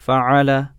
فعل